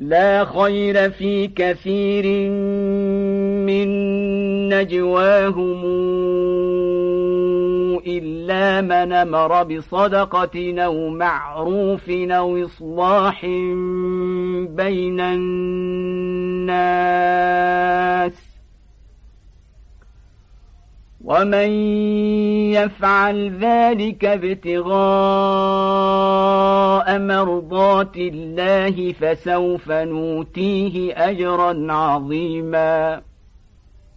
لا خير في كثير من نجواهم إلا من أمر بصدقة أو معروف أو إصلاح بين الناس ومن يفعل ذلك ابتغاء مرضات الله فسوف نوتيه أجرا عظيماً.